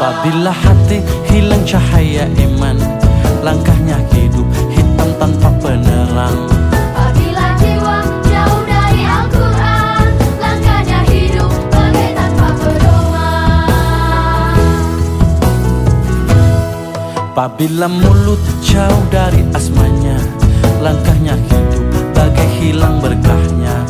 Apabila hati hilang cahaya iman. Langkahnya hidup hitam tanpa penerang. Apabila jiwa jauh dari Al-Quran. Langkahnya hidup bagai tanpa pedoman. Apabila mulut jauh dari asmanya Langkahnya hidup bagai hilang berkahnya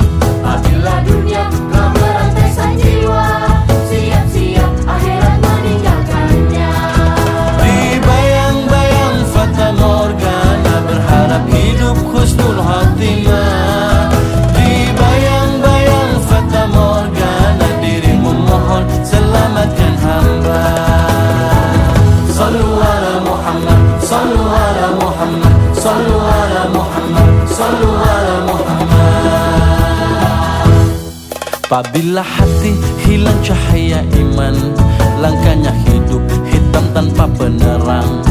Apabila hati hilang cahaya iman Langkahnya hidup hitam tanpa penerang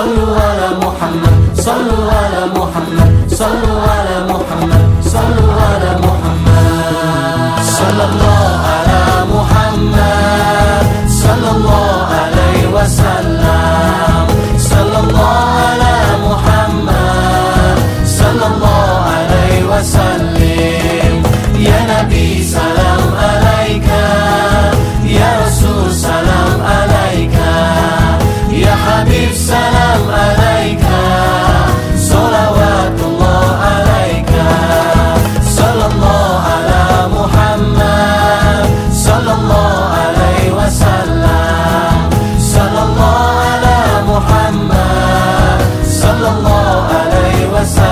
صلوا على محمد صلوا على محمد صلوا على محمد. الله عليه وسلم